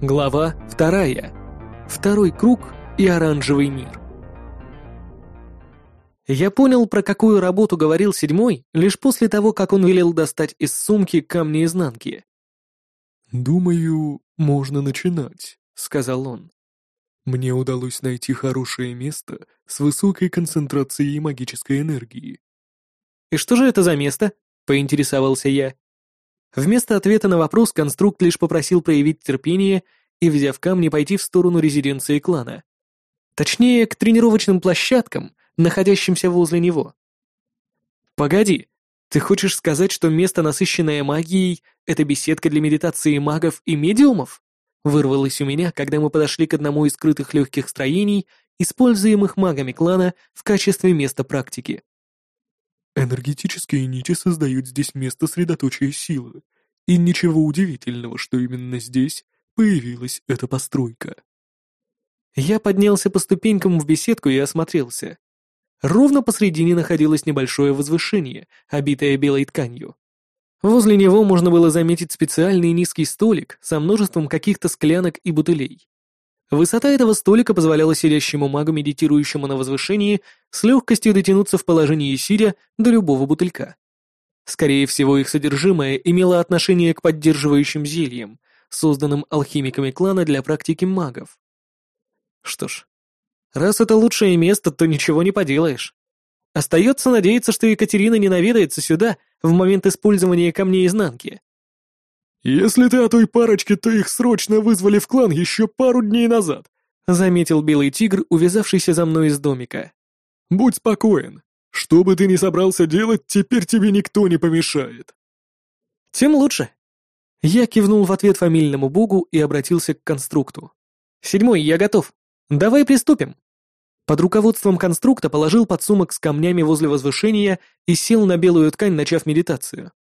Глава вторая. Второй круг и оранжевый мир. Я понял, про какую работу говорил седьмой, лишь после того, как он велел достать из сумки камни изнанки. «Думаю, можно начинать», — сказал он. «Мне удалось найти хорошее место с высокой концентрацией магической энергии». «И что же это за место?» — поинтересовался я. Вместо ответа на вопрос конструкт лишь попросил проявить терпение и, взяв камни, пойти в сторону резиденции клана. Точнее, к тренировочным площадкам, находящимся возле него. «Погоди, ты хочешь сказать, что место, насыщенное магией, это беседка для медитации магов и медиумов?» Вырвалось у меня, когда мы подошли к одному из скрытых легких строений, используемых магами клана в качестве места практики. Энергетические нити создают здесь место средоточия силы, и ничего удивительного, что именно здесь появилась эта постройка. Я поднялся по ступенькам в беседку и осмотрелся. Ровно посредине находилось небольшое возвышение, обитое белой тканью. Возле него можно было заметить специальный низкий столик со множеством каких-то склянок и бутылей. Высота этого столика позволяла сидящему магу, медитирующему на возвышении, с легкостью дотянуться в положении сидя до любого бутылька. Скорее всего, их содержимое имело отношение к поддерживающим зельям, созданным алхимиками клана для практики магов. Что ж, раз это лучшее место, то ничего не поделаешь. Остается надеяться, что Екатерина не наведается сюда в момент использования камней изнанки. «Если ты о той парочке, то их срочно вызвали в клан еще пару дней назад», заметил белый тигр, увязавшийся за мной из домика. «Будь спокоен. Что бы ты ни собрался делать, теперь тебе никто не помешает». «Тем лучше». Я кивнул в ответ фамильному богу и обратился к конструкту. «Седьмой, я готов. Давай приступим». Под руководством конструкта положил подсумок с камнями возле возвышения и сел на белую ткань, начав медитацию.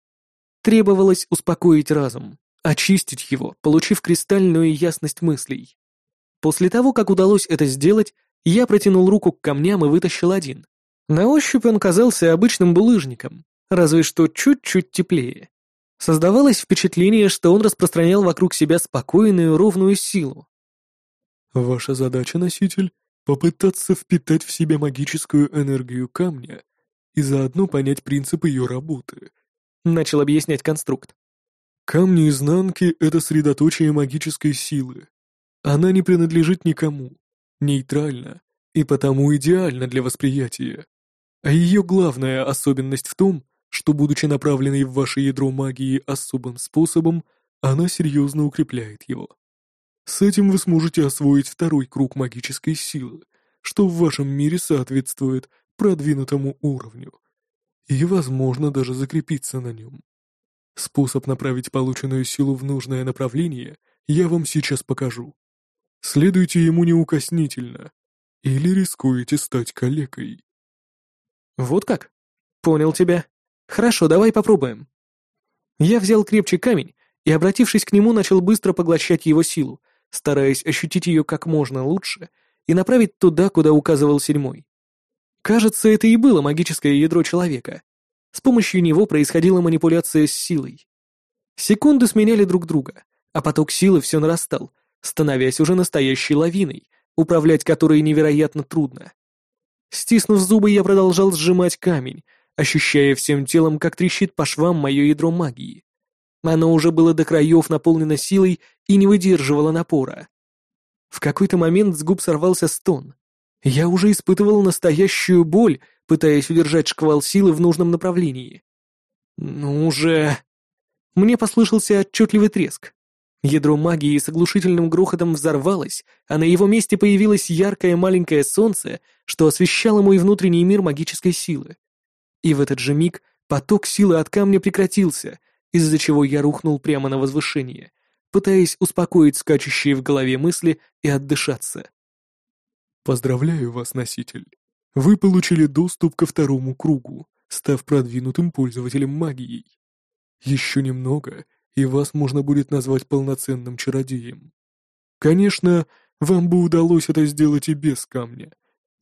Требовалось успокоить разум, очистить его, получив кристальную ясность мыслей. После того, как удалось это сделать, я протянул руку к камням и вытащил один. На ощупь он казался обычным булыжником, разве что чуть-чуть теплее. Создавалось впечатление, что он распространял вокруг себя спокойную ровную силу. «Ваша задача, носитель, попытаться впитать в себя магическую энергию камня и заодно понять принцип ее работы», начал объяснять конструкт. Камни изнанки — это средоточие магической силы. Она не принадлежит никому, нейтральна и потому идеальна для восприятия. А ее главная особенность в том, что, будучи направленной в ваше ядро магии особым способом, она серьезно укрепляет его. С этим вы сможете освоить второй круг магической силы, что в вашем мире соответствует продвинутому уровню — и, возможно, даже закрепиться на нем. Способ направить полученную силу в нужное направление я вам сейчас покажу. Следуйте ему неукоснительно, или рискуете стать калекой. Вот как? Понял тебя. Хорошо, давай попробуем. Я взял крепче камень и, обратившись к нему, начал быстро поглощать его силу, стараясь ощутить ее как можно лучше и направить туда, куда указывал седьмой. Кажется, это и было магическое ядро человека. С помощью него происходила манипуляция с силой. Секунды сменяли друг друга, а поток силы все нарастал, становясь уже настоящей лавиной, управлять которой невероятно трудно. Стиснув зубы, я продолжал сжимать камень, ощущая всем телом, как трещит по швам мое ядро магии. Оно уже было до краев наполнено силой и не выдерживало напора. В какой-то момент с губ сорвался стон. Я уже испытывал настоящую боль, пытаясь удержать шквал силы в нужном направлении. «Ну же...» Мне послышался отчетливый треск. Ядро магии с оглушительным грохотом взорвалось, а на его месте появилось яркое маленькое солнце, что освещало мой внутренний мир магической силы. И в этот же миг поток силы от камня прекратился, из-за чего я рухнул прямо на возвышение, пытаясь успокоить скачущие в голове мысли и отдышаться. Поздравляю вас, носитель. Вы получили доступ ко второму кругу, став продвинутым пользователем магией. Еще немного, и вас можно будет назвать полноценным чародеем. Конечно, вам бы удалось это сделать и без камня,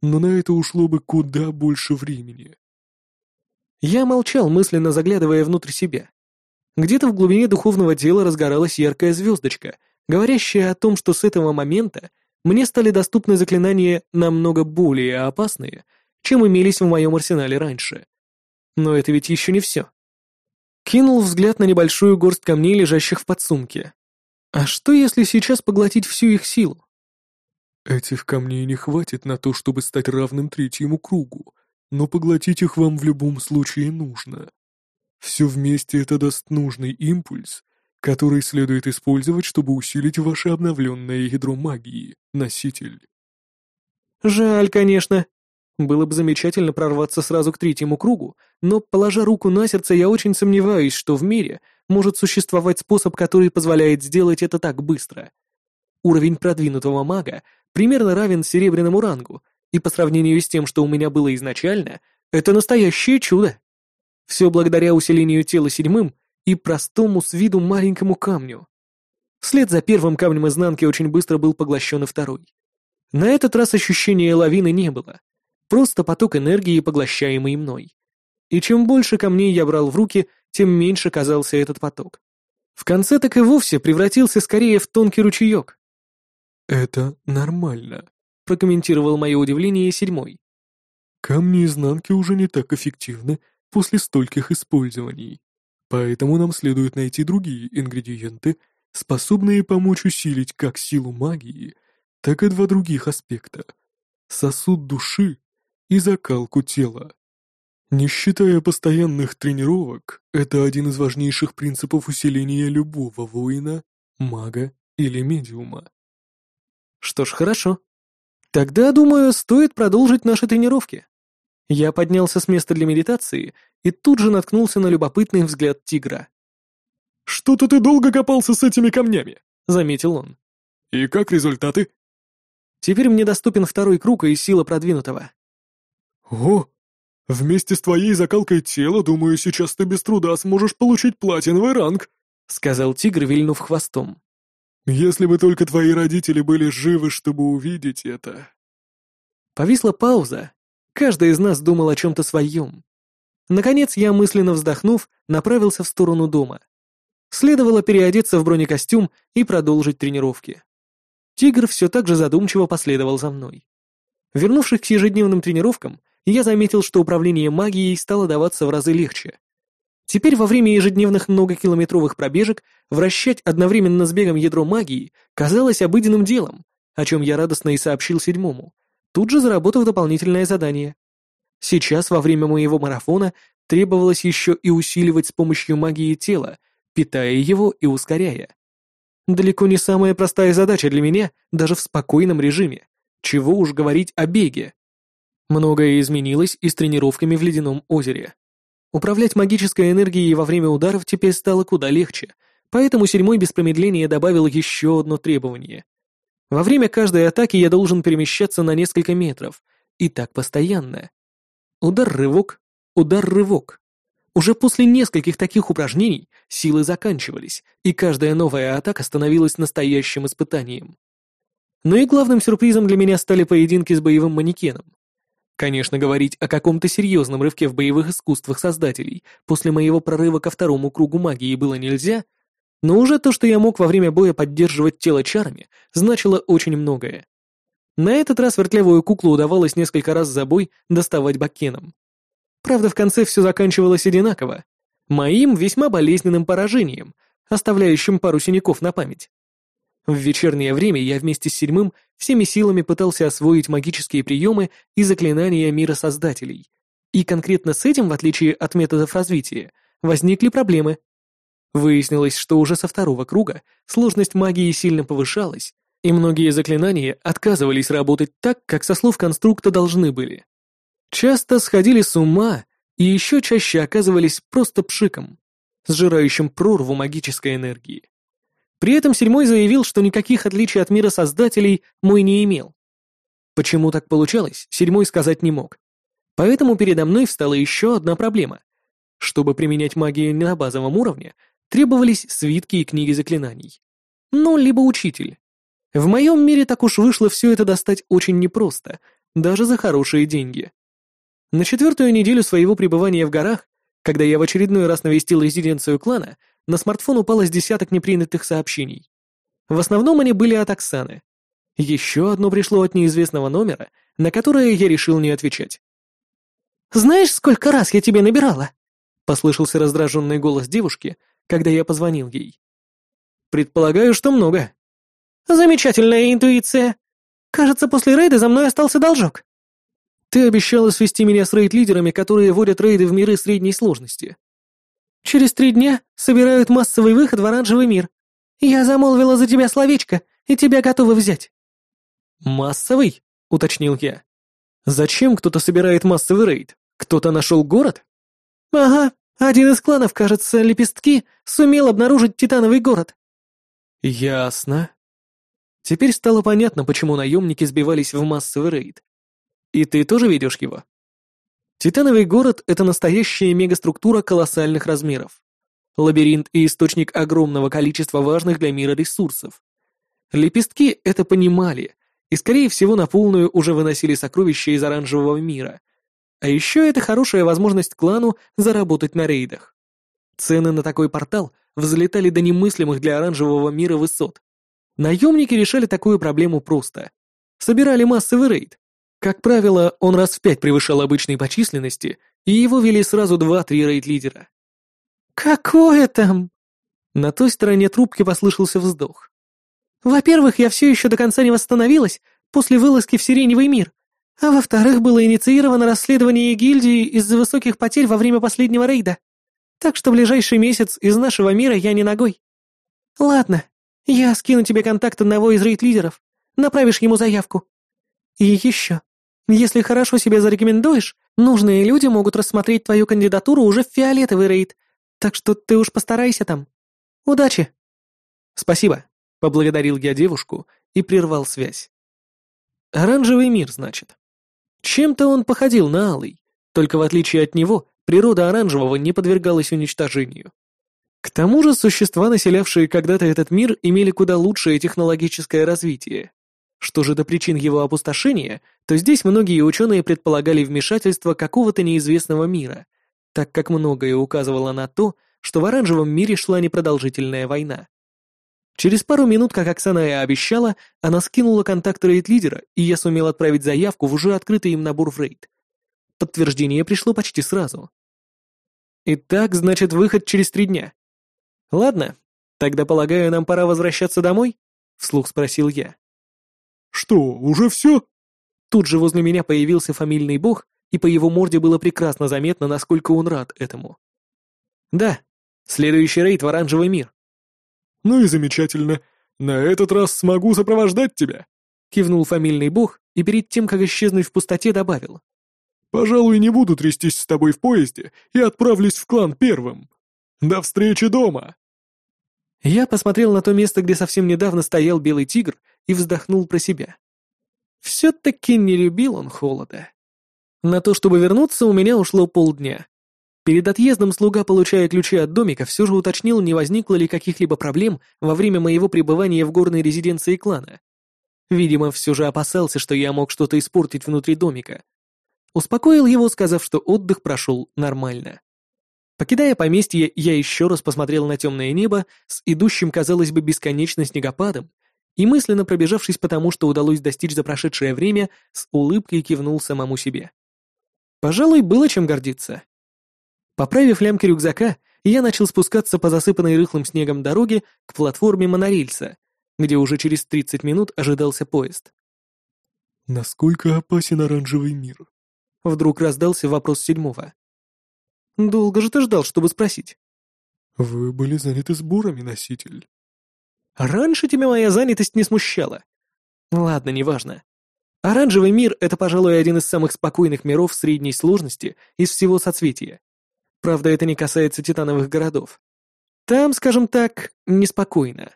но на это ушло бы куда больше времени. Я молчал, мысленно заглядывая внутрь себя. Где-то в глубине духовного тела разгоралась яркая звездочка, говорящая о том, что с этого момента мне стали доступны заклинания намного более опасные, чем имелись в моем арсенале раньше. Но это ведь еще не все. Кинул взгляд на небольшую горсть камней, лежащих в подсумке. А что, если сейчас поглотить всю их силу? Этих камней не хватит на то, чтобы стать равным третьему кругу, но поглотить их вам в любом случае нужно. Все вместе это даст нужный импульс, который следует использовать, чтобы усилить ваше обновленное ядро магии, носитель. Жаль, конечно. Было бы замечательно прорваться сразу к третьему кругу, но, положа руку на сердце, я очень сомневаюсь, что в мире может существовать способ, который позволяет сделать это так быстро. Уровень продвинутого мага примерно равен серебряному рангу, и по сравнению с тем, что у меня было изначально, это настоящее чудо. Все благодаря усилению тела седьмым и простому с виду маленькому камню. Вслед за первым камнем изнанки очень быстро был поглощен и второй. На этот раз ощущения лавины не было. Просто поток энергии, поглощаемый мной. И чем больше камней я брал в руки, тем меньше казался этот поток. В конце так и вовсе превратился скорее в тонкий ручеек. «Это нормально», — прокомментировал мое удивление седьмой. «Камни изнанки уже не так эффективны после стольких использований, поэтому нам следует найти другие ингредиенты, способные помочь усилить как силу магии, так и два других аспекта — сосуд души и закалку тела. Не считая постоянных тренировок, это один из важнейших принципов усиления любого воина, мага или медиума. Что ж, хорошо. Тогда, думаю, стоит продолжить наши тренировки. Я поднялся с места для медитации и тут же наткнулся на любопытный взгляд тигра. «Что-то ты долго копался с этими камнями», — заметил он. «И как результаты?» «Теперь мне доступен второй круг и сила продвинутого». «О, вместе с твоей закалкой тела, думаю, сейчас ты без труда сможешь получить платиновый ранг», — сказал тигр, вильнув хвостом. «Если бы только твои родители были живы, чтобы увидеть это». Повисла пауза. Каждый из нас думал о чем-то своем. Наконец я, мысленно вздохнув, направился в сторону дома. Следовало переодеться в бронекостюм и продолжить тренировки. Тигр все так же задумчиво последовал за мной. Вернувшись к ежедневным тренировкам, я заметил, что управление магией стало даваться в разы легче. Теперь во время ежедневных многокилометровых пробежек вращать одновременно с бегом ядро магии казалось обыденным делом, о чем я радостно и сообщил седьмому, тут же заработав дополнительное задание. Сейчас, во время моего марафона, требовалось еще и усиливать с помощью магии тела, питая его и ускоряя. Далеко не самая простая задача для меня, даже в спокойном режиме. Чего уж говорить о беге. Многое изменилось и с тренировками в ледяном озере. Управлять магической энергией во время ударов теперь стало куда легче, поэтому седьмой без промедления добавил еще одно требование. Во время каждой атаки я должен перемещаться на несколько метров, и так постоянно. Удар-рывок, удар-рывок. Уже после нескольких таких упражнений силы заканчивались, и каждая новая атака становилась настоящим испытанием. Но и главным сюрпризом для меня стали поединки с боевым манекеном. Конечно, говорить о каком-то серьезном рывке в боевых искусствах создателей после моего прорыва ко второму кругу магии было нельзя, но уже то, что я мог во время боя поддерживать тело чарами, значило очень многое. На этот раз вертлявую куклу удавалось несколько раз за бой доставать бакеном. Правда, в конце все заканчивалось одинаково. Моим весьма болезненным поражением, оставляющим пару синяков на память. В вечернее время я вместе с седьмым всеми силами пытался освоить магические приемы и заклинания мира создателей. И конкретно с этим, в отличие от методов развития, возникли проблемы. Выяснилось, что уже со второго круга сложность магии сильно повышалась, и многие заклинания отказывались работать так, как со слов конструкта должны были. Часто сходили с ума и еще чаще оказывались просто пшиком, сжирающим прорву магической энергии. При этом седьмой заявил, что никаких отличий от мира создателей мой не имел. Почему так получалось, седьмой сказать не мог. Поэтому передо мной встала еще одна проблема. Чтобы применять магию на базовом уровне, требовались свитки и книги заклинаний. Ну, либо учитель. В моем мире так уж вышло все это достать очень непросто, даже за хорошие деньги. На четвертую неделю своего пребывания в горах, когда я в очередной раз навестил резиденцию клана, на смартфон упало с десяток непринятых сообщений. В основном они были от Оксаны. Еще одно пришло от неизвестного номера, на которое я решил не отвечать. «Знаешь, сколько раз я тебе набирала?» — послышался раздраженный голос девушки, когда я позвонил ей. «Предполагаю, что много». «Замечательная интуиция. Кажется, после рейда за мной остался должок». «Ты обещала свести меня с рейд-лидерами, которые водят рейды в миры средней сложности». «Через три дня собирают массовый выход в оранжевый мир. Я замолвила за тебя словечко, и тебя готовы взять». «Массовый?» — уточнил я. «Зачем кто-то собирает массовый рейд? Кто-то нашел город?» «Ага, один из кланов, кажется, Лепестки, сумел обнаружить Титановый город». «Ясно». Теперь стало понятно, почему наемники сбивались в массовый рейд. И ты тоже ведешь его? Титановый город — это настоящая мегаструктура колоссальных размеров. Лабиринт и источник огромного количества важных для мира ресурсов. Лепестки это понимали и, скорее всего, на полную уже выносили сокровища из оранжевого мира. А еще это хорошая возможность клану заработать на рейдах. Цены на такой портал взлетали до немыслимых для оранжевого мира высот. Наемники решали такую проблему просто. Собирали массовый рейд. Как правило, он раз в пять превышал обычный по численности, и его вели сразу два-три рейд-лидера. «Какое там?» На той стороне трубки послышался вздох. Во-первых, я все еще до конца не восстановилась после вылазки в Сиреневый мир, а во-вторых, было инициировано расследование гильдии из-за высоких потерь во время последнего рейда. Так что ближайший месяц из нашего мира я не ногой. Ладно, я скину тебе контакт одного из рейд-лидеров, направишь ему заявку. И еще, если хорошо себя зарекомендуешь, нужные люди могут рассмотреть твою кандидатуру уже в фиолетовый рейд, так что ты уж постарайся там. Удачи!» «Спасибо», Поблагодарил я девушку и прервал связь. Оранжевый мир, значит. Чем-то он походил на алый, только в отличие от него, природа оранжевого не подвергалась уничтожению. К тому же существа, населявшие когда-то этот мир, имели куда лучшее технологическое развитие. Что же до причин его опустошения, то здесь многие ученые предполагали вмешательство какого-то неизвестного мира, так как многое указывало на то, что в оранжевом мире шла непродолжительная война. Через пару минут, как Оксана и обещала, она скинула контакты рейд-лидера, и я сумел отправить заявку в уже открытый им набор в рейд. Подтверждение пришло почти сразу. Итак, значит, выход через три дня. Ладно, тогда, полагаю, нам пора возвращаться домой? Вслух спросил я. Что, уже все? Тут же возле меня появился фамильный бог, и по его морде было прекрасно заметно, насколько он рад этому. Да, следующий рейд в оранжевый мир. «Ну и замечательно. На этот раз смогу сопровождать тебя», — кивнул фамильный бог и перед тем, как исчезнуть в пустоте, добавил. «Пожалуй, не буду трястись с тобой в поезде и отправлюсь в клан первым. До встречи дома!» Я посмотрел на то место, где совсем недавно стоял белый тигр, и вздохнул про себя. Все-таки не любил он холода. На то, чтобы вернуться, у меня ушло полдня. Перед отъездом слуга, получая ключи от домика, все же уточнил, не возникло ли каких-либо проблем во время моего пребывания в горной резиденции клана. Видимо, все же опасался, что я мог что-то испортить внутри домика. Успокоил его, сказав, что отдых прошел нормально. Покидая поместье, я еще раз посмотрел на темное небо с идущим, казалось бы, бесконечно снегопадом, и мысленно пробежавшись по тому, что удалось достичь за прошедшее время, с улыбкой кивнул самому себе. Пожалуй, было чем гордиться. Поправив лямки рюкзака, я начал спускаться по засыпанной рыхлым снегом дороге к платформе монорельса, где уже через 30 минут ожидался поезд. «Насколько опасен оранжевый мир?» Вдруг раздался вопрос седьмого. «Долго же ты ждал, чтобы спросить?» «Вы были заняты сборами, носитель». «Раньше тебя моя занятость не смущала. Ладно, неважно. Оранжевый мир — это, пожалуй, один из самых спокойных миров средней сложности из всего соцветия. Правда, это не касается титановых городов. Там, скажем так, неспокойно.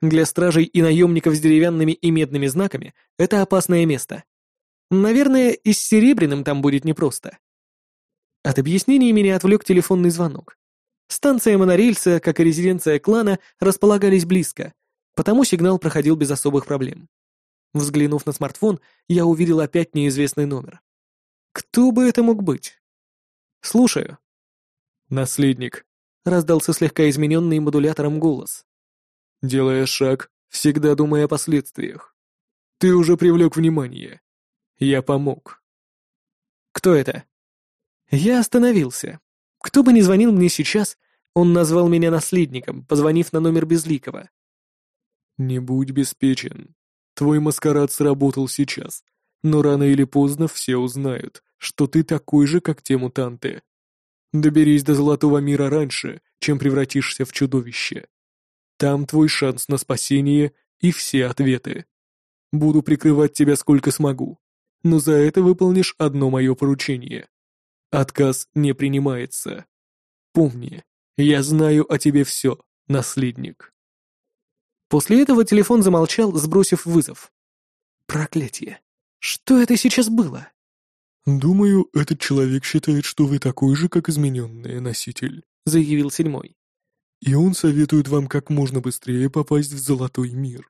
Для стражей и наемников с деревянными и медными знаками это опасное место. Наверное, и с серебряным там будет непросто. От объяснений меня отвлек телефонный звонок. Станция монорельса, как и резиденция клана, располагались близко, потому сигнал проходил без особых проблем. Взглянув на смартфон, я увидел опять неизвестный номер. Кто бы это мог быть? «Слушаю», «Наследник», — раздался слегка измененный модулятором голос. Делая шаг Всегда думай о последствиях. Ты уже привлек внимание. Я помог. Кто это? Я остановился. Кто бы ни звонил мне сейчас, он назвал меня наследником, позвонив на номер Безликого. Не будь беспечен. Твой маскарад сработал сейчас, но рано или поздно все узнают, что ты такой же, как те мутанты. Доберись до Золотого Мира раньше, чем превратишься в чудовище. Там твой шанс на спасение и все ответы. Буду прикрывать тебя сколько смогу, но за это выполнишь одно мое поручение. Отказ не принимается. Помни, я знаю о тебе все, наследник. После этого телефон замолчал, сбросив вызов. Проклятие. Что это сейчас было? «Думаю, этот человек считает, что вы такой же, как измененный носитель», — заявил седьмой. «И он советует вам как можно быстрее попасть в золотой мир».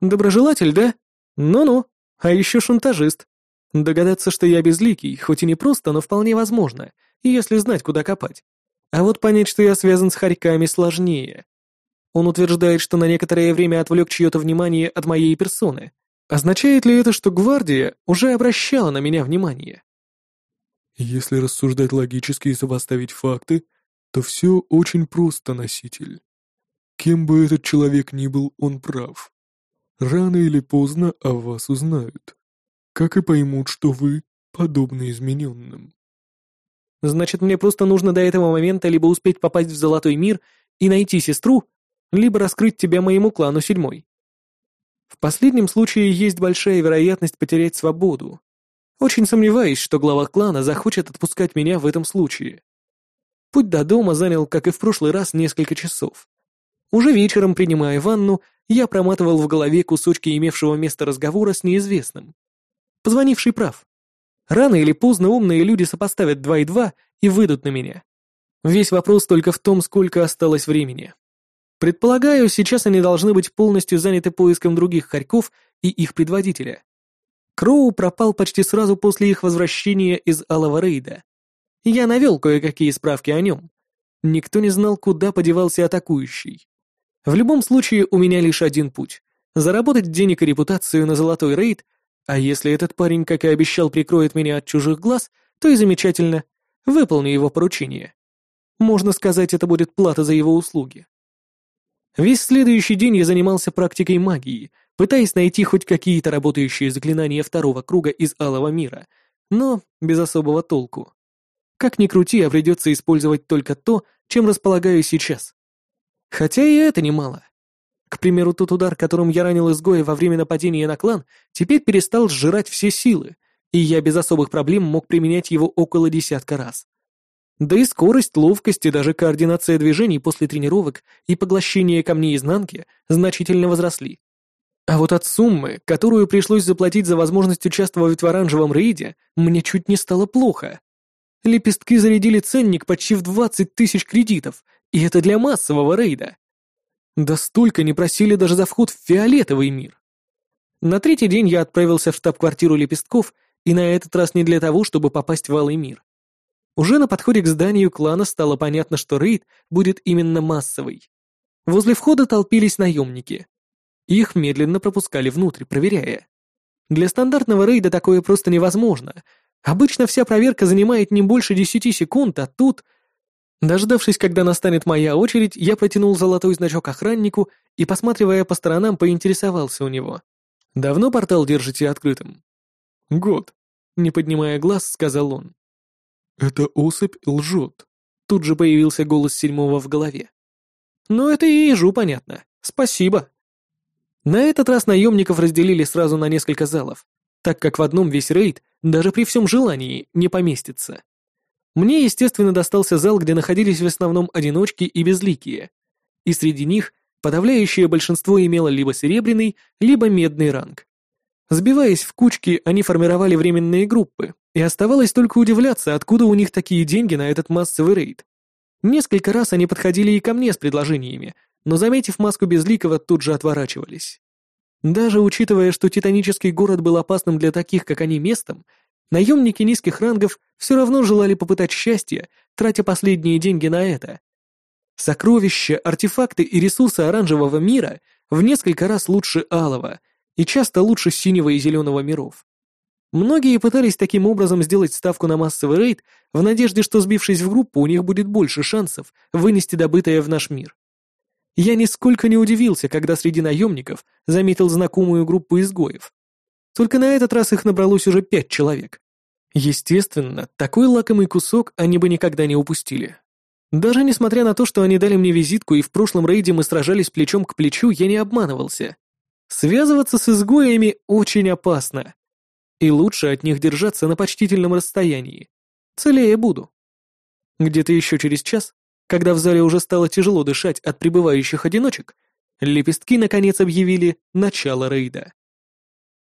«Доброжелатель, да? Ну-ну, а еще шантажист. Догадаться, что я безликий, хоть и не просто, но вполне возможно, если знать, куда копать. А вот понять, что я связан с хорьками, сложнее. Он утверждает, что на некоторое время отвлек чье-то внимание от моей персоны, Означает ли это, что гвардия уже обращала на меня внимание? Если рассуждать логически и сопоставить факты, то все очень просто, носитель. Кем бы этот человек ни был, он прав. Рано или поздно о вас узнают, как и поймут, что вы подобны измененным. Значит, мне просто нужно до этого момента либо успеть попасть в Золотой мир и найти сестру, либо раскрыть тебя моему клану седьмой. В последнем случае есть большая вероятность потерять свободу. Очень сомневаюсь, что глава клана захочет отпускать меня в этом случае. Путь до дома занял, как и в прошлый раз, несколько часов. Уже вечером, принимая ванну, я проматывал в голове кусочки имевшего место разговора с неизвестным. Позвонивший прав. Рано или поздно умные люди сопоставят два и два и выйдут на меня. Весь вопрос только в том, сколько осталось времени. Предполагаю, сейчас они должны быть полностью заняты поиском других хорьков и их предводителя. Кроу пропал почти сразу после их возвращения из Алого Рейда. Я навел кое-какие справки о нем. Никто не знал, куда подевался атакующий. В любом случае, у меня лишь один путь — заработать денег и репутацию на Золотой Рейд, а если этот парень, как и обещал, прикроет меня от чужих глаз, то и замечательно. Выполню его поручение. Можно сказать, это будет плата за его услуги. Весь следующий день я занимался практикой магии, пытаясь найти хоть какие-то работающие заклинания второго круга из Алого мира, но без особого толку. Как ни крути, а придется использовать только то, чем располагаю сейчас. Хотя и это немало. К примеру, тот удар, которым я ранил изгоя во время нападения на клан, теперь перестал сжирать все силы, и я без особых проблем мог применять его около десятка раз. Да и скорость, ловкость и даже координация движений после тренировок и поглощения камней изнанки значительно возросли. А вот от суммы, которую пришлось заплатить за возможность участвовать в оранжевом рейде, мне чуть не стало плохо. Лепестки зарядили ценник почти в 20 тысяч кредитов, и это для массового рейда. Да столько не просили даже за вход в фиолетовый мир. На третий день я отправился в штаб-квартиру лепестков, и на этот раз не для того, чтобы попасть в Алый мир. Уже на подходе к зданию клана стало понятно, что рейд будет именно массовый. Возле входа толпились наемники. Их медленно пропускали внутрь, проверяя. Для стандартного рейда такое просто невозможно. Обычно вся проверка занимает не больше десяти секунд, а тут... Дождавшись, когда настанет моя очередь, я протянул золотой значок охраннику и, посматривая по сторонам, поинтересовался у него. «Давно портал держите открытым?» «Год», — не поднимая глаз, сказал он. «Эта особь лжет», — тут же появился голос седьмого в голове. «Ну, это и ежу понятно. Спасибо». На этот раз наемников разделили сразу на несколько залов, так как в одном весь рейд, даже при всем желании, не поместится. Мне, естественно, достался зал, где находились в основном одиночки и безликие. И среди них подавляющее большинство имело либо серебряный, либо медный ранг. Сбиваясь в кучки, они формировали временные группы, и оставалось только удивляться, откуда у них такие деньги на этот массовый рейд. Несколько раз они подходили и ко мне с предложениями, но, заметив маску Безликого, тут же отворачивались. Даже учитывая, что титанический город был опасным для таких, как они, местом, наемники низких рангов все равно желали попытать счастье, тратя последние деньги на это. Сокровища, артефакты и ресурсы оранжевого мира в несколько раз лучше алого и часто лучше синего и зеленого миров. Многие пытались таким образом сделать ставку на массовый рейд в надежде, что сбившись в группу, у них будет больше шансов вынести добытое в наш мир. Я нисколько не удивился, когда среди наемников заметил знакомую группу изгоев. Только на этот раз их набралось уже пять человек. Естественно, такой лакомый кусок они бы никогда не упустили. Даже несмотря на то, что они дали мне визитку и в прошлом рейде мы сражались плечом к плечу, я не обманывался. Связываться с изгоями очень опасно и лучше от них держаться на почтительном расстоянии. Целее буду. Где-то еще через час, когда в зале уже стало тяжело дышать от прибывающих одиночек, лепестки наконец объявили начало рейда.